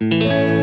Bye.